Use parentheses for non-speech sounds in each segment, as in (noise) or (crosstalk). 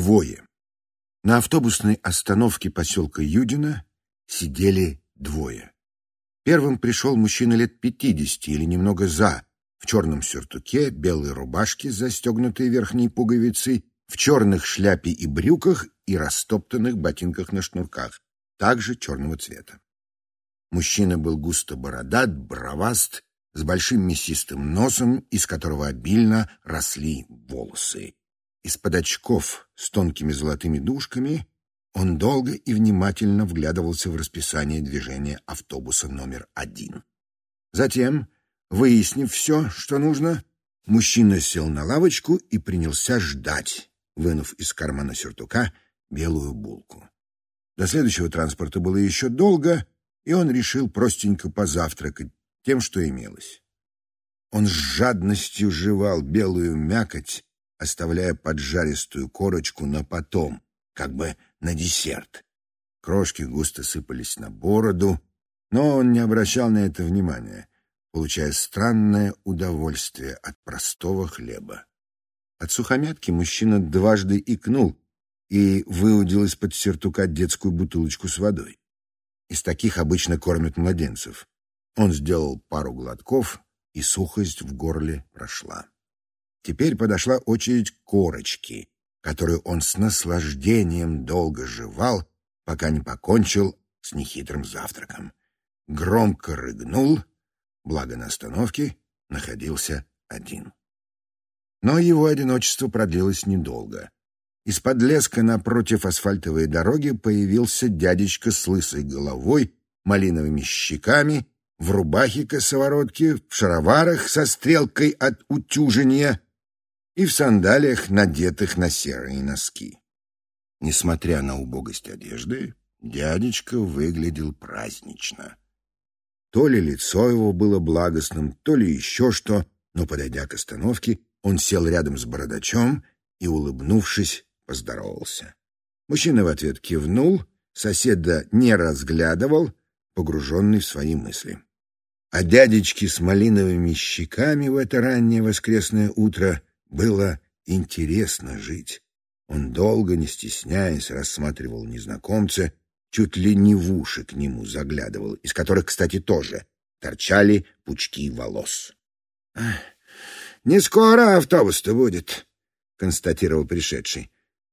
двое. На автобусной остановке поселка Юдина сидели двое. Первым пришел мужчина лет пятидесяти или немного за, в черном сюртуке, белой рубашке застегнутой верхней пуговицей, в черных шляпе и брюках и растоптанных ботинках на шнурках, также черного цвета. Мужчина был густо бородат, броваст, с большим мясистым носом, из которого обильно росли волосы. Из-под очков с тонкими золотыми дужками он долго и внимательно вглядывался в расписание движения автобуса номер один. Затем, выяснив все, что нужно, мужчина сел на лавочку и принялся ждать, вынув из кармана сюртука белую булку. До следующего транспорта было еще долго, и он решил простенько позавтракать тем, что имелось. Он с жадностью жевал белую мякоть, оставляя поджаристую корочку на потом, как бы на десерт. Крошки густо сыпались на бороду, но он не обращал на это внимания, получая странное удовольствие от простого хлеба. От сухомятки мужчина дважды икнул и выудил из-под сертука детскую бутылочку с водой. Из таких обычно кормят младенцев. Он сделал пару глотков, и сухость в горле прошла. Теперь подошла очередь корочки, которую он с наслаждением долго жевал, пока не покончил с нехитрым завтраком. Громко рыгнул, благо на остановке находился один. Но его одиночество продлилось недолго. Из-под леска напротив асфальтовой дороги появился дядечка с лысой головой, малиновыми щеками, в рубахе косоворотке, в шароварах со стрелкой от утюжения и в сандалиях, надетых на серые носки. Несмотря на убогость одежды, дядечка выглядел празднично. То ли лицо его было благостным, то ли еще что, но, подойдя к остановке, он сел рядом с бородачом и, улыбнувшись, поздоровался. Мужчина в ответ кивнул, соседа не разглядывал, погруженный в свои мысли. А дядечке с малиновыми щеками в это раннее воскресное утро было интересно жить. Он долго, не стесняясь, рассматривал незнакомца, чуть ли не в уши к нему заглядывал, из которых, кстати, тоже торчали пучки волос. — Не скоро автобус-то будет, — констатировал пришедший.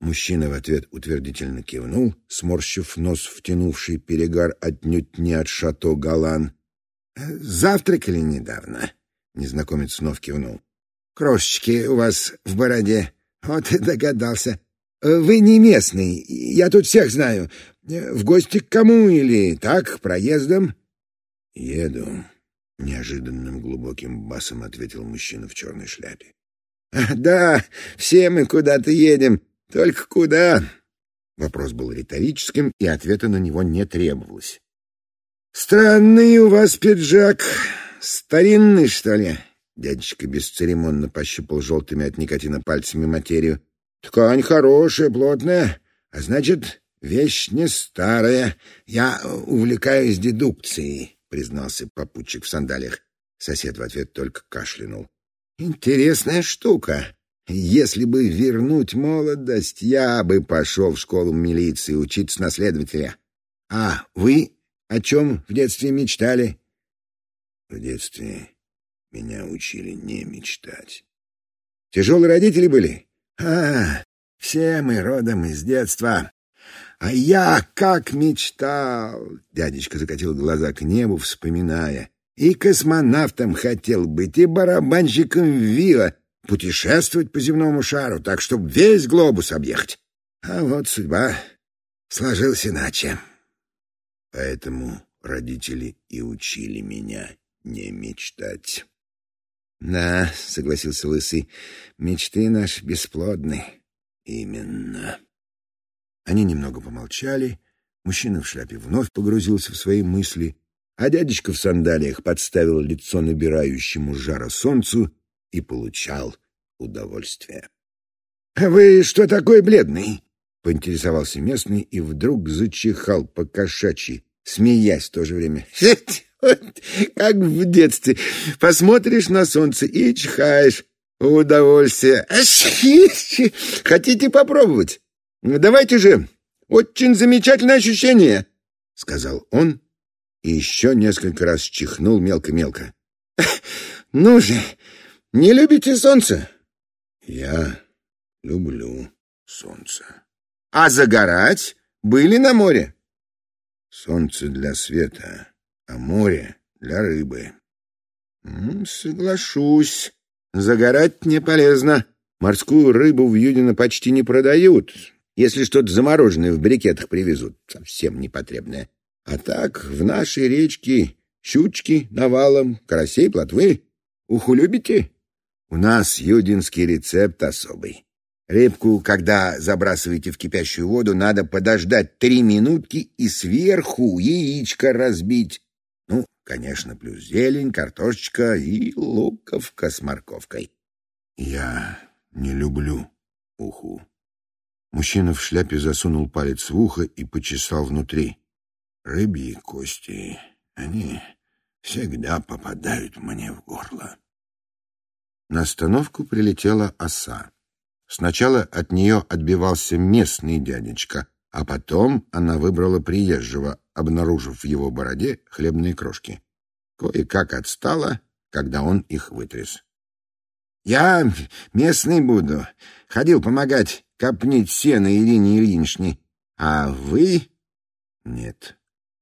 Мужчина в ответ утвердительно кивнул, сморщив нос, втянувший перегар отнюдь не от шато Галан. «Завтракали недавно?» — незнакомец снова кивнул. «Крошечки у вас в бороде. Вот и догадался. Вы не местный, я тут всех знаю. В гости к кому или так, проездом?» «Еду», — неожиданным глубоким басом ответил мужчина в черной шляпе. «Да, все мы куда-то едем. Только куда?» Вопрос был риторическим, и ответа на него не требовалось. «Странный у вас пиджак. Старинный, что ли?» Дядечка бесцеремонно пощупал желтыми от никотина пальцами материю. «Ткань хорошая, плотная, а значит, вещь не старая. Я увлекаюсь дедукцией», — признался попутчик в сандалиях. Сосед в ответ только кашлянул. «Интересная штука. Если бы вернуть молодость, я бы пошел в школу милиции учиться на следователя. А вы о чем в детстве мечтали? В детстве меня учили не мечтать. Тяжелые родители были? А, все мы родом из детства. А я как мечтал! Дядечка закатил глаза к небу, вспоминая. И космонавтом хотел быть, и барабанщиком вила, путешествовать по земному шару, так, чтобы весь глобус объехать. А вот судьба сложилась иначе. Поэтому родители и учили меня не мечтать. — Да, — согласился Лысый, — мечты наши бесплодны. — Именно. Они немного помолчали, мужчина в шляпе вновь погрузился в свои мысли, а дядечка в сандалиях подставил лицо набирающему жара солнцу и получал удовольствие. — А вы что такой бледный? Поинтересовался местный и вдруг зачихал по-кошачьи, смеясь в то же время. (laughs) Как в детстве. Посмотришь на солнце и чихаешь. Удовольствие. (laughs) Хотите попробовать? давайте же! Очень замечательное ощущение!» — сказал он и еще несколько раз чихнул мелко-мелко. (laughs) «Ну же, не любите солнце?» «Я люблю солнце». «А загорать? Были на море?» «Солнце для света, а море для рыбы». «Соглашусь. Загорать не полезно. Морскую рыбу в Юдино почти не продают. Если что-то замороженное в брикетах привезут, совсем непотребное. А так в нашей речке щучки навалом, карасей, плотвы. Уху любите? У нас юдинский рецепт особый. Рыбку, когда забрасываете в кипящую воду, надо подождать три минутки и сверху яичко разбить. Ну, конечно, плюс зелень, картошечка и луковка с морковкой. Я не люблю уху. Мужчина в шляпе засунул палец в ухо и почесал внутри. Рыбьи кости, они всегда попадают мне в горло. На остановку прилетела оса. Сначала от нее отбивался местный дядечка, а потом она выбрала приезжего, обнаружив в его бороде хлебные крошки. Кое-как отстала, когда он их вытряс. «Я местный буду. Ходил помогать копнить сено Ирине Ильиничне. А вы...» «Нет,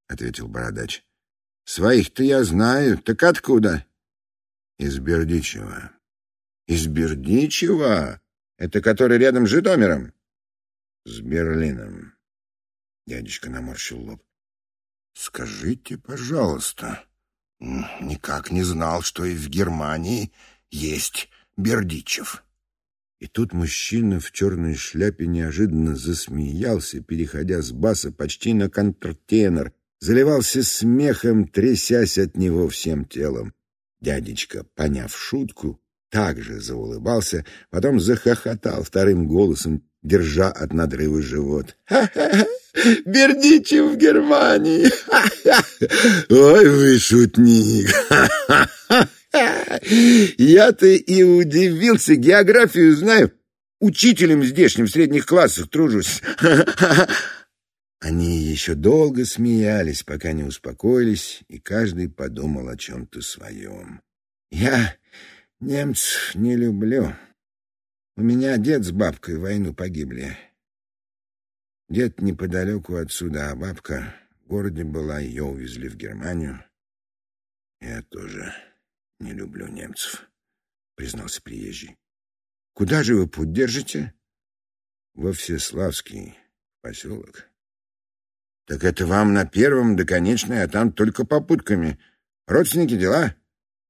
— ответил бородач. — Своих-то я знаю. Так откуда? — Из Бердичева. — Из Бердичева? Это который рядом с Житомиром? — С Берлином. Дядечка наморщил лоб. — Скажите, пожалуйста, никак не знал, что и в Германии есть Бердичев. И тут мужчина в черной шляпе неожиданно засмеялся, переходя с баса почти на контртенор, заливался смехом, трясясь от него всем телом. Дядечка, поняв шутку, также заулыбался, потом захохотал вторым голосом, держа от надрыва живот. «Ха-ха-ха! Бердичев в Германии! Ой, вы шутник! Я-то и удивился, географию знаю, учителем здешним в средних классах тружусь. Они еще долго смеялись, пока не успокоились, и каждый подумал о чем-то своем. «Я немцев не люблю. У меня дед с бабкой в войну погибли. Дед неподалеку отсюда, а бабка в городе была, ее увезли в Германию. Я тоже не люблю немцев», — признался приезжий. «Куда же вы путь держите?» «Во Всеславский поселок». Так это вам на первом до конечной, а там только попутками. Родственники дела?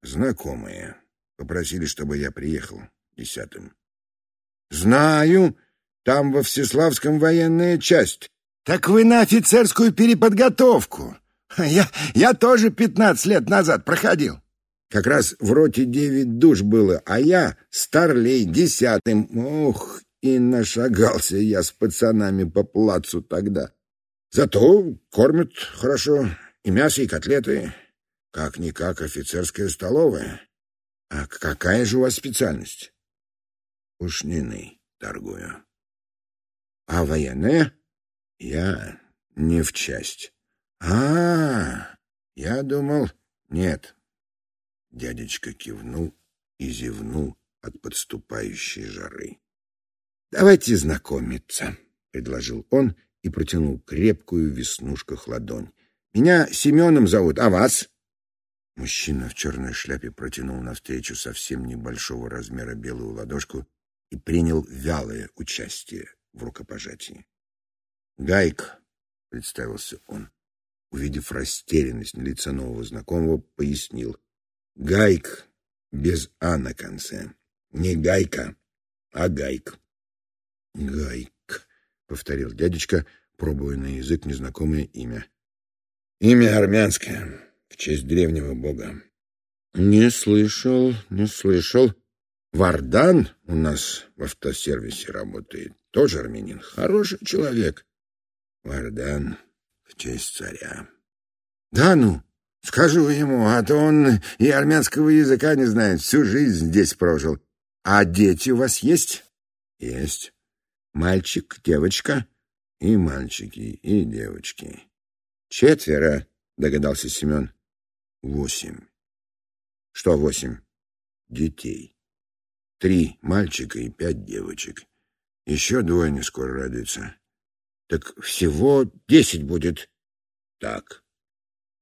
Знакомые. Попросили, чтобы я приехал десятым. Знаю. Там во Всеславском военная часть. Так вы на офицерскую переподготовку. Я, я тоже пятнадцать лет назад проходил. Как раз в роте девять душ было, а я старлей десятым. Ох, и нашагался я с пацанами по плацу тогда. Зато кормят хорошо и мясо, и котлеты. Как-никак офицерская столовая. А какая же у вас специальность? Ушниной торгую. А военная? Я не в часть. А, -а, -а я думал... Нет. Дядечка кивнул и зевнул от подступающей жары. «Давайте знакомиться», — предложил он и протянул крепкую в веснушках ладонь. «Меня Семеном зовут, а вас?» Мужчина в черной шляпе протянул навстречу совсем небольшого размера белую ладошку и принял вялое участие в рукопожатии. «Гайк», — представился он, увидев растерянность на лице нового знакомого, пояснил. «Гайк без «а» на конце. Не гайка, а гайк». «Гайк», — повторил дядечка, пробуя на язык незнакомое имя. «Имя армянское, в честь древнего бога». «Не слышал, не слышал. Вардан у нас в автосервисе работает, тоже армянин, хороший человек». «Вардан в честь царя». «Да ну, скажу ему, а то он и армянского языка не знает, всю жизнь здесь прожил. А дети у вас есть?» «Есть». Мальчик, девочка и мальчики, и девочки. Четверо, догадался Семен. Восемь. Что восемь? Детей. Три мальчика и пять девочек. Еще двое не скоро родятся. Так всего десять будет. Так.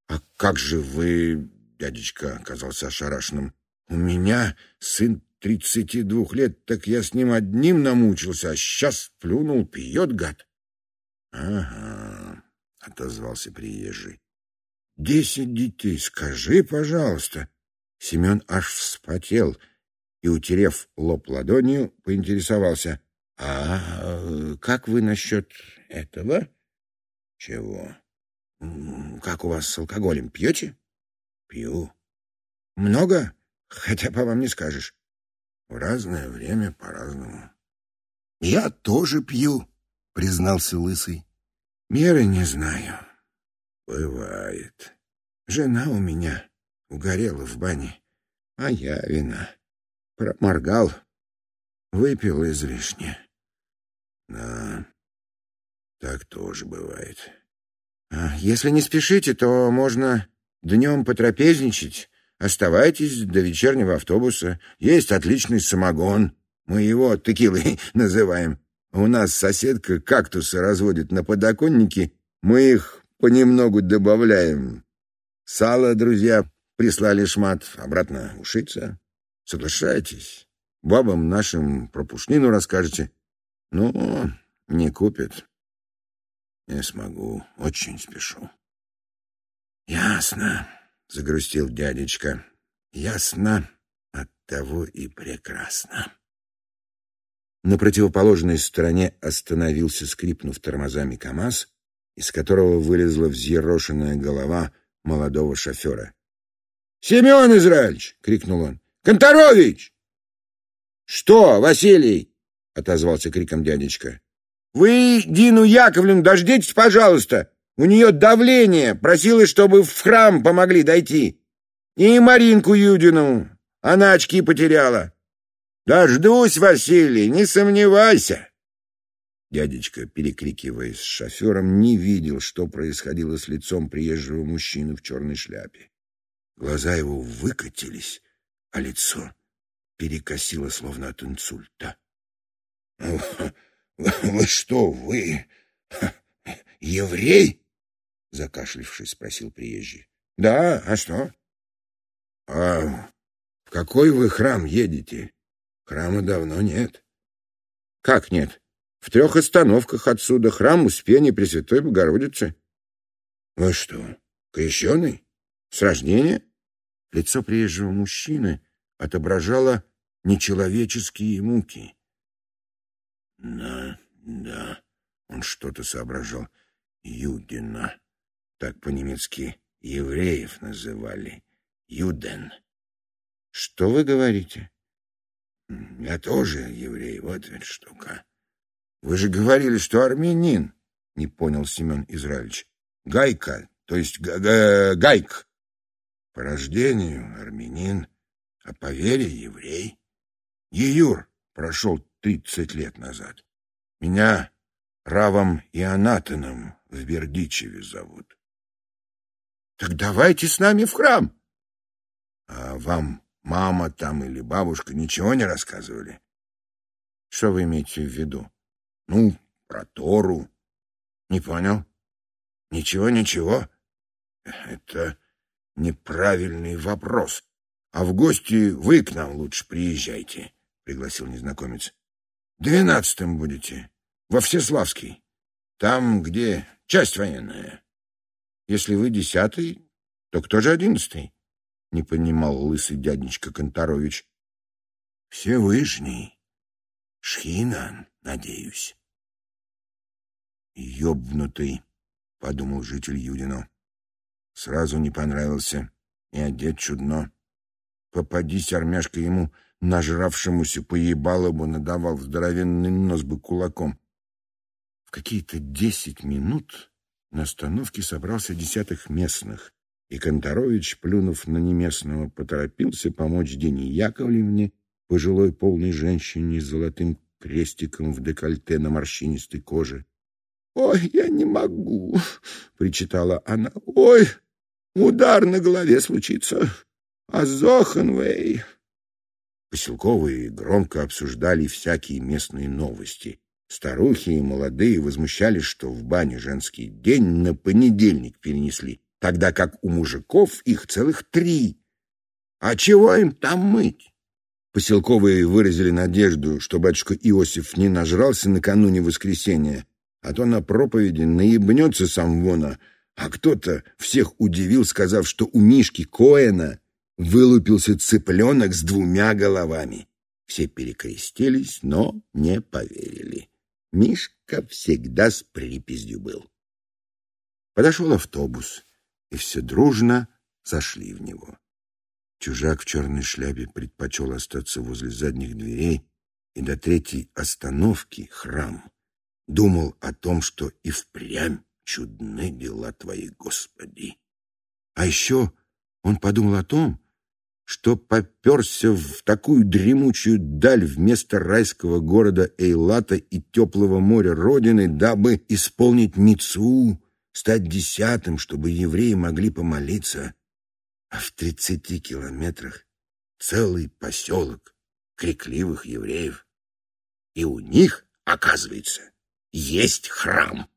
А как же вы, дядечка, оказался ошарашенным. У меня сын тридцати двух лет, так я с ним одним намучился, а сейчас плюнул, пьет гад. Ага, отозвался приезжий. Десять детей, скажи, пожалуйста. Семен аж вспотел и, утерев лоб ладонью, поинтересовался. — А как вы насчет этого? — Чего? — Как у вас с алкоголем? Пьете? — Пью. — Много? Хотя по вам не скажешь. — В разное время по-разному. — Я тоже пью, — признался Лысый. — Меры не знаю. — Бывает. Жена у меня угорела в бане, а я вина. Проморгал, выпил излишне. Да, так тоже бывает. А если не спешите, то можно днем потрапезничать. Оставайтесь до вечернего автобуса. Есть отличный самогон. Мы его текилой (laughs) называем. У нас соседка кактусы разводит на подоконнике. Мы их понемногу добавляем. Сало, друзья, прислали шмат. Обратно ушиться. Соглашайтесь. Бабам нашим про пушнину расскажете. Ну, не купят. Не смогу, очень спешу. Ясно, загрустил дядечка. Ясно, от того и прекрасно. На противоположной стороне остановился, скрипнув тормозами КамАЗ, из которого вылезла взъерошенная голова молодого шофера. «Семен Израильевич!» — крикнул он. «Конторович!» «Что, Василий?» — отозвался криком дядечка. «Вы Дину Яковлевну дождитесь, пожалуйста. У нее давление. Просила, чтобы в храм помогли дойти. И Маринку Юдину. Она очки потеряла. Дождусь, Василий, не сомневайся». Дядечка, перекрикиваясь с шофером, не видел, что происходило с лицом приезжего мужчины в черной шляпе. Глаза его выкатились, а лицо перекосило, словно от инсульта. «Ну, (laughs) — Вы что, вы еврей? — закашлившись, спросил приезжий. — Да, а что? — А в какой вы храм едете? Храма давно нет. — Как нет? В трех остановках отсюда храм Успения Пресвятой Богородицы. — Вы что, крещеный? С рождения? Лицо приезжего мужчины отображало нечеловеческие муки. Да, да, он что-то соображал. Юдина. Так по-немецки евреев называли. Юден. Что вы говорите? Я тоже еврей, вот ведь штука. Вы же говорили, что армянин, не понял Семен Израильевич. Гайка, то есть гайк. По рождению армянин, а по вере еврей. Еюр прошел тридцать лет назад. Меня Равом и Анатоном в Бердичеве зовут. Так давайте с нами в храм. А вам мама там или бабушка ничего не рассказывали? Что вы имеете в виду? Ну, про Тору. Не понял? Ничего, ничего. Это неправильный вопрос. А в гости вы к нам лучше приезжайте, пригласил незнакомец. Двенадцатым будете. Во Всеславский. Там, где часть военная. Если вы десятый, то кто же одиннадцатый? Не понимал лысый дяденечка Конторович. Всевышний. Шхинан, надеюсь. Ёбнутый, подумал житель Юдино. Сразу не понравился и одет чудно. Попадись армяшка ему нажравшемуся поебалому надавал здоровенный нос бы кулаком. В какие-то десять минут на остановке собрался десятых местных, и Конторович, плюнув на неместного, поторопился помочь Дене Яковлевне, пожилой полной женщине с золотым крестиком в декольте на морщинистой коже. «Ой, я не могу!» — причитала она. «Ой, удар на голове случится! А Зоханвей!» Поселковые громко обсуждали всякие местные новости. Старухи и молодые возмущались, что в бане женский день на понедельник перенесли, тогда как у мужиков их целых три. А чего им там мыть? Поселковые выразили надежду, что батюшка Иосиф не нажрался накануне воскресенья, а то на проповеди наебнется сам вона, а кто-то всех удивил, сказав, что у Мишки Коэна вылупился цыпленок с двумя головами. Все перекрестились, но не поверили. Мишка всегда с припиздью был. Подошел автобус, и все дружно зашли в него. Чужак в черной шляпе предпочел остаться возле задних дверей и до третьей остановки, храм, думал о том, что и впрямь чудны дела твои, Господи. А еще он подумал о том, что поперся в такую дремучую даль вместо райского города Эйлата и теплого моря Родины, дабы исполнить мицу, стать десятым, чтобы евреи могли помолиться а в тридцати километрах целый поселок крикливых евреев. И у них, оказывается, есть храм.